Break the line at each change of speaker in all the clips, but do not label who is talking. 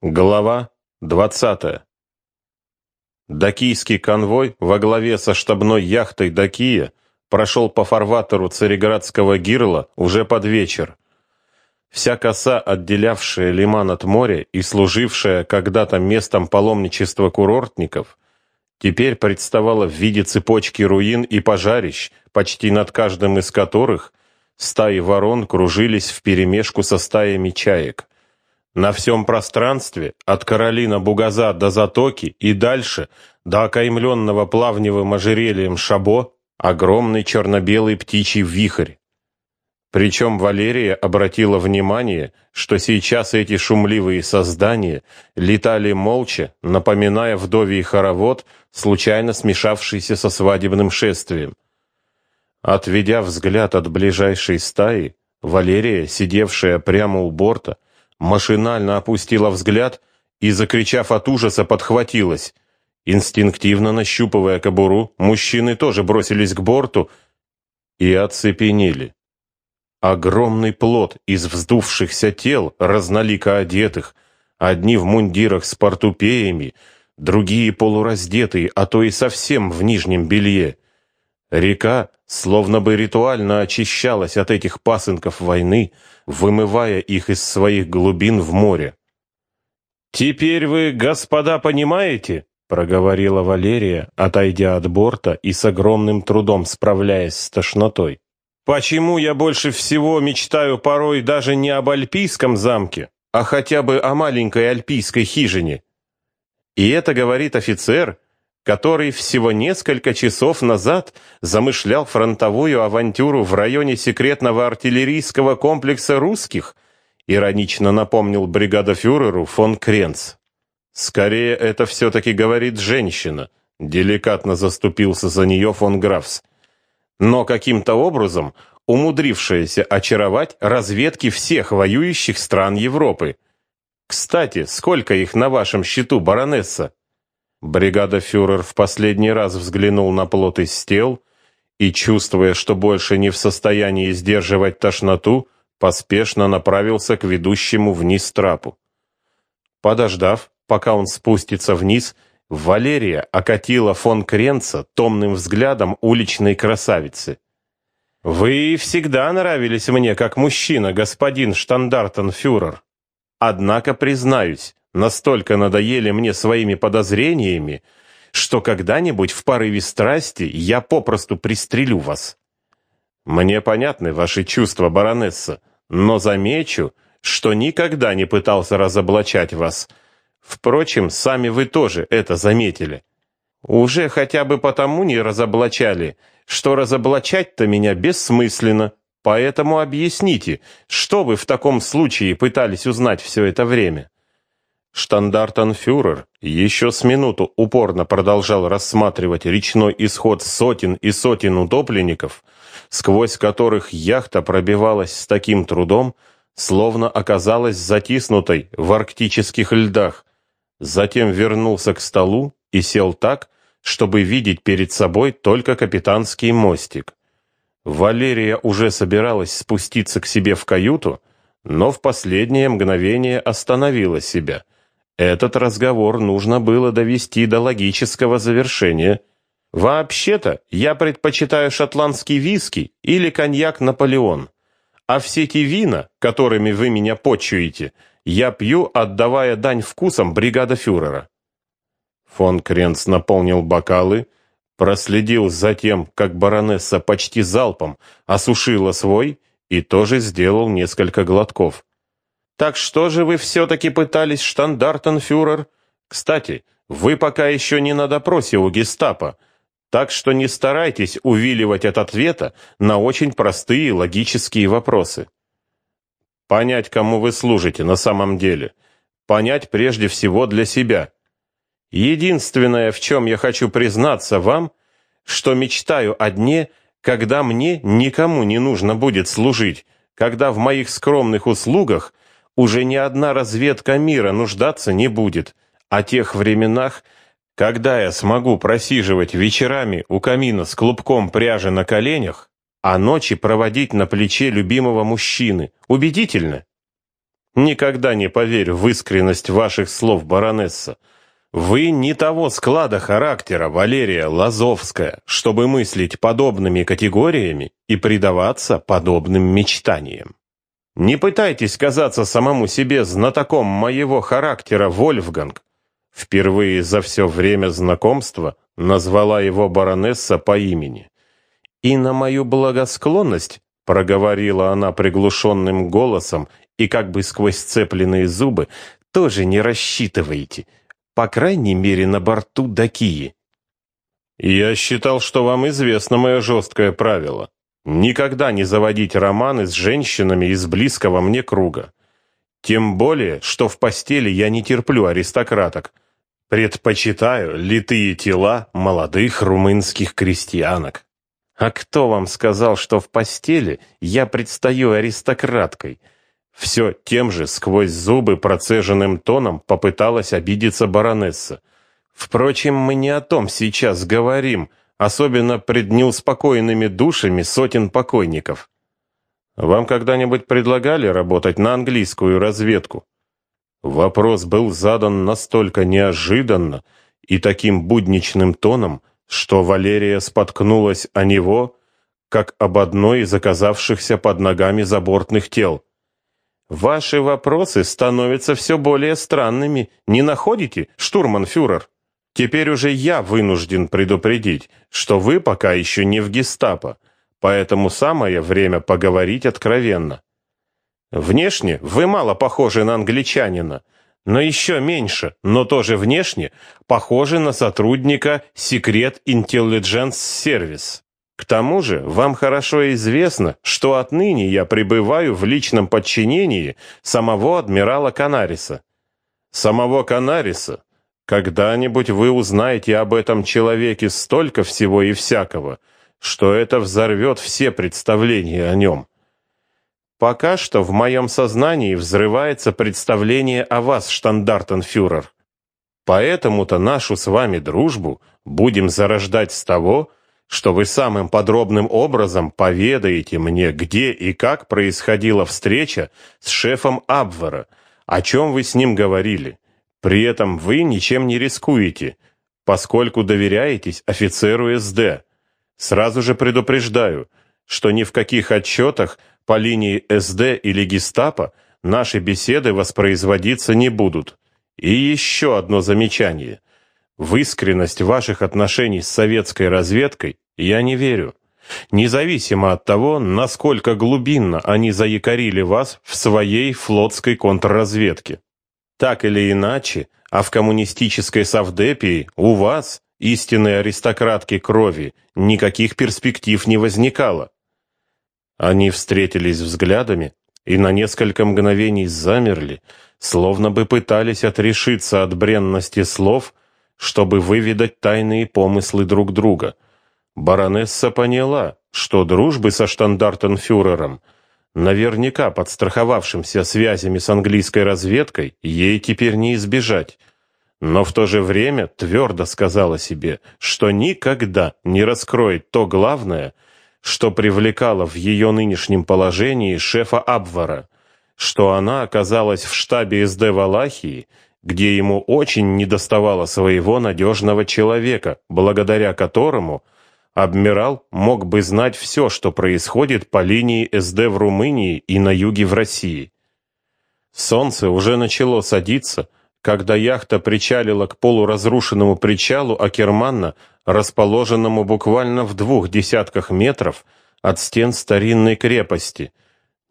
Глава 20. Дакийский конвой во главе со штабной яхтой «Дакия» прошел по фарватеру Цареградского гирла уже под вечер. Вся коса, отделявшая лиман от моря и служившая когда-то местом паломничества курортников, теперь представала в виде цепочки руин и пожарищ, почти над каждым из которых стаи ворон кружились вперемешку со стаями чаек. На всем пространстве, от Каролина Бугаза до Затоки и дальше, до окаймленного плавневым ожерельем Шабо, огромный черно-белый птичий вихрь. Причем Валерия обратила внимание, что сейчас эти шумливые создания летали молча, напоминая вдовий хоровод, случайно смешавшийся со свадебным шествием. Отведя взгляд от ближайшей стаи, Валерия, сидевшая прямо у борта, машинально опустила взгляд и, закричав от ужаса, подхватилась. Инстинктивно нащупывая кобуру, мужчины тоже бросились к борту и оцепенели. Огромный плод из вздувшихся тел, разнолико одетых, одни в мундирах с портупеями, другие полураздетые, а то и совсем в нижнем белье. Река словно бы ритуально очищалась от этих пасынков войны, вымывая их из своих глубин в море. «Теперь вы, господа, понимаете?» — проговорила Валерия, отойдя от борта и с огромным трудом справляясь с тошнотой. «Почему я больше всего мечтаю порой даже не об альпийском замке, а хотя бы о маленькой альпийской хижине?» И это говорит офицер, который всего несколько часов назад замышлял фронтовую авантюру в районе секретного артиллерийского комплекса русских, иронично напомнил бригадофюреру фон Кренц. Скорее, это все-таки говорит женщина, деликатно заступился за нее фон Графс. Но каким-то образом умудрившаяся очаровать разведки всех воюющих стран Европы. Кстати, сколько их на вашем счету, баронесса? Бригада-фюрер в последний раз взглянул на плот из тел и, чувствуя, что больше не в состоянии сдерживать тошноту, поспешно направился к ведущему вниз трапу. Подождав, пока он спустится вниз, Валерия окатила фон Кренца томным взглядом уличной красавицы. «Вы всегда нравились мне как мужчина, господин штандартенфюрер. Однако, признаюсь, настолько надоели мне своими подозрениями, что когда-нибудь в порыве страсти я попросту пристрелю вас. Мне понятны ваши чувства, баронесса, но замечу, что никогда не пытался разоблачать вас. Впрочем, сами вы тоже это заметили. Уже хотя бы потому не разоблачали, что разоблачать-то меня бессмысленно. Поэтому объясните, что вы в таком случае пытались узнать все это время? Штандартенфюрер еще с минуту упорно продолжал рассматривать речной исход сотен и сотен утопленников, сквозь которых яхта пробивалась с таким трудом, словно оказалась затиснутой в арктических льдах. Затем вернулся к столу и сел так, чтобы видеть перед собой только капитанский мостик. Валерия уже собиралась спуститься к себе в каюту, но в последнее мгновение остановила себя — этот разговор нужно было довести до логического завершения. Вообще-то, я предпочитаю шотландский виски или коньяк Наполеон. А все эти вина, которыми вы меня почуете, я пью, отдавая дань вкусам бригада фюрера. Фон Кренц наполнил бокалы, проследил за тем, как баронесса почти залпом осушила свой и тоже сделал несколько глотков. Так что же вы все-таки пытались, штандартенфюрер? Кстати, вы пока еще не на допросе у гестапо, так что не старайтесь увиливать от ответа на очень простые логические вопросы. Понять, кому вы служите на самом деле. Понять прежде всего для себя. Единственное, в чем я хочу признаться вам, что мечтаю о дне, когда мне никому не нужно будет служить, когда в моих скромных услугах – уже ни одна разведка мира нуждаться не будет. О тех временах, когда я смогу просиживать вечерами у камина с клубком пряжи на коленях, а ночи проводить на плече любимого мужчины. Убедительно? Никогда не поверю в искренность ваших слов, баронесса. Вы не того склада характера, Валерия Лазовская, чтобы мыслить подобными категориями и предаваться подобным мечтаниям. Не пытайтесь казаться самому себе знатоком моего характера, Вольфганг. Впервые за все время знакомства назвала его баронесса по имени. И на мою благосклонность, проговорила она приглушенным голосом и как бы сквозь сцепленные зубы, тоже не рассчитывайте по крайней мере, на борту Дакии. Я считал, что вам известно мое жесткое правило. Никогда не заводить романы с женщинами из близкого мне круга. Тем более, что в постели я не терплю аристократок. Предпочитаю литые тела молодых румынских крестьянок. А кто вам сказал, что в постели я предстаю аристократкой? Все тем же сквозь зубы процеженным тоном попыталась обидеться баронесса. Впрочем, мы не о том сейчас говорим, особенно пред неуспокоенными душами сотен покойников. Вам когда-нибудь предлагали работать на английскую разведку? Вопрос был задан настолько неожиданно и таким будничным тоном, что Валерия споткнулась о него, как об одной из оказавшихся под ногами забортных тел. Ваши вопросы становятся все более странными, не находите, штурманфюрер? Теперь уже я вынужден предупредить, что вы пока еще не в гестапо, поэтому самое время поговорить откровенно. Внешне вы мало похожи на англичанина, но еще меньше, но тоже внешне похожи на сотрудника Secret Intelligence Service. К тому же, вам хорошо известно, что отныне я пребываю в личном подчинении самого адмирала Канариса. Самого Канариса. Когда-нибудь вы узнаете об этом человеке столько всего и всякого, что это взорвет все представления о нем. Пока что в моем сознании взрывается представление о вас, штандартенфюрер. Поэтому-то нашу с вами дружбу будем зарождать с того, что вы самым подробным образом поведаете мне, где и как происходила встреча с шефом Абвера, о чем вы с ним говорили. При этом вы ничем не рискуете, поскольку доверяетесь офицеру СД. Сразу же предупреждаю, что ни в каких отчетах по линии СД или Гестапо наши беседы воспроизводиться не будут. И еще одно замечание. В искренность ваших отношений с советской разведкой я не верю. Независимо от того, насколько глубинно они заякорили вас в своей флотской контрразведке. Так или иначе, а в коммунистической Савдепии у вас, истинной аристократки крови, никаких перспектив не возникало. Они встретились взглядами и на несколько мгновений замерли, словно бы пытались отрешиться от бренности слов – чтобы выведать тайные помыслы друг друга. Баронесса поняла, что дружбы со штандартенфюрером, наверняка подстраховавшимся связями с английской разведкой, ей теперь не избежать. Но в то же время твердо сказала себе, что никогда не раскроет то главное, что привлекало в ее нынешнем положении шефа Абвара, что она оказалась в штабе СД Валахии где ему очень недоставало своего надежного человека, благодаря которому адмирал мог бы знать все, что происходит по линии СД в Румынии и на юге в России. Солнце уже начало садиться, когда яхта причалила к полуразрушенному причалу Акерманна, расположенному буквально в двух десятках метров от стен старинной крепости.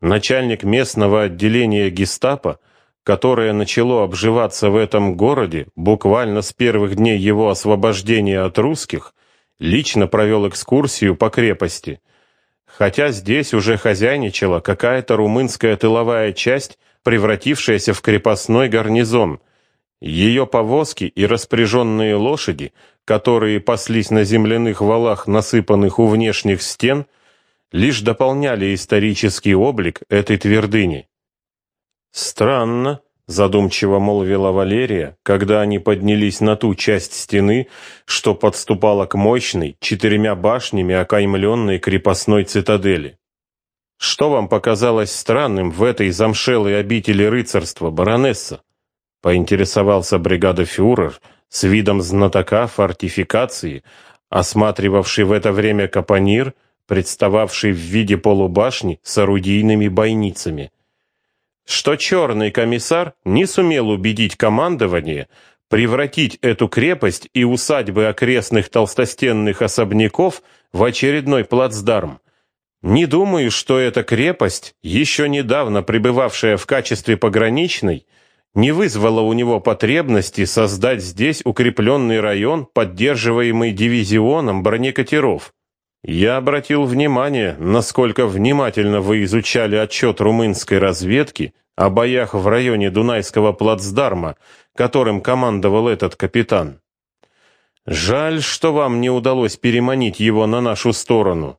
Начальник местного отделения гестапо которое начало обживаться в этом городе буквально с первых дней его освобождения от русских, лично провел экскурсию по крепости. Хотя здесь уже хозяйничала какая-то румынская тыловая часть, превратившаяся в крепостной гарнизон. Ее повозки и распряженные лошади, которые паслись на земляных валах, насыпанных у внешних стен, лишь дополняли исторический облик этой твердыни. Странно, задумчиво молвила Валерия, когда они поднялись на ту часть стены, что подступала к мощной четырьмя башнями окаймленной крепостной цитадели. Что вам показалось странным в этой замшелой обители рыцарства, баронесса? Поинтересовался бригадофюрер с видом знатока фортификации, осматривавший в это время капонир, представавший в виде полубашни с орудийными бойницами. Что черный комиссар не сумел убедить командование превратить эту крепость и усадьбы окрестных толстостенных особняков в очередной плацдарм. Не думаю, что эта крепость, еще недавно пребывавшая в качестве пограничной, не вызвала у него потребности создать здесь укрепленный район, поддерживаемый дивизионом бронекатеров. Я обратил внимание, насколько внимательно вы изучали отчет румынской разведки о боях в районе Дунайского плацдарма, которым командовал этот капитан. Жаль, что вам не удалось переманить его на нашу сторону.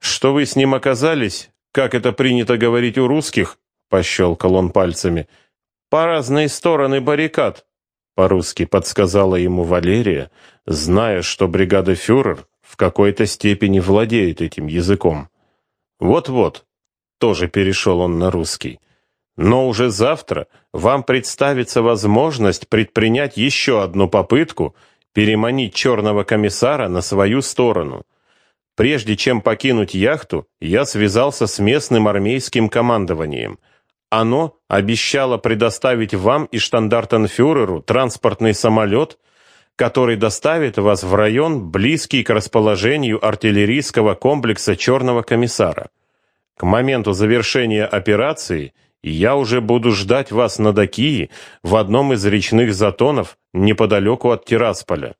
Что вы с ним оказались, как это принято говорить у русских, пощелкал он пальцами, по разные стороны баррикад, по-русски подсказала ему Валерия, зная, что бригада фюрер в какой-то степени владеет этим языком. Вот-вот, тоже перешел он на русский. Но уже завтра вам представится возможность предпринять еще одну попытку переманить черного комиссара на свою сторону. Прежде чем покинуть яхту, я связался с местным армейским командованием. Оно обещало предоставить вам и штандартенфюреру транспортный самолет, который доставит вас в район, близкий к расположению артиллерийского комплекса Черного комиссара. К моменту завершения операции я уже буду ждать вас на Дакии в одном из речных затонов неподалеку от Тирасполя.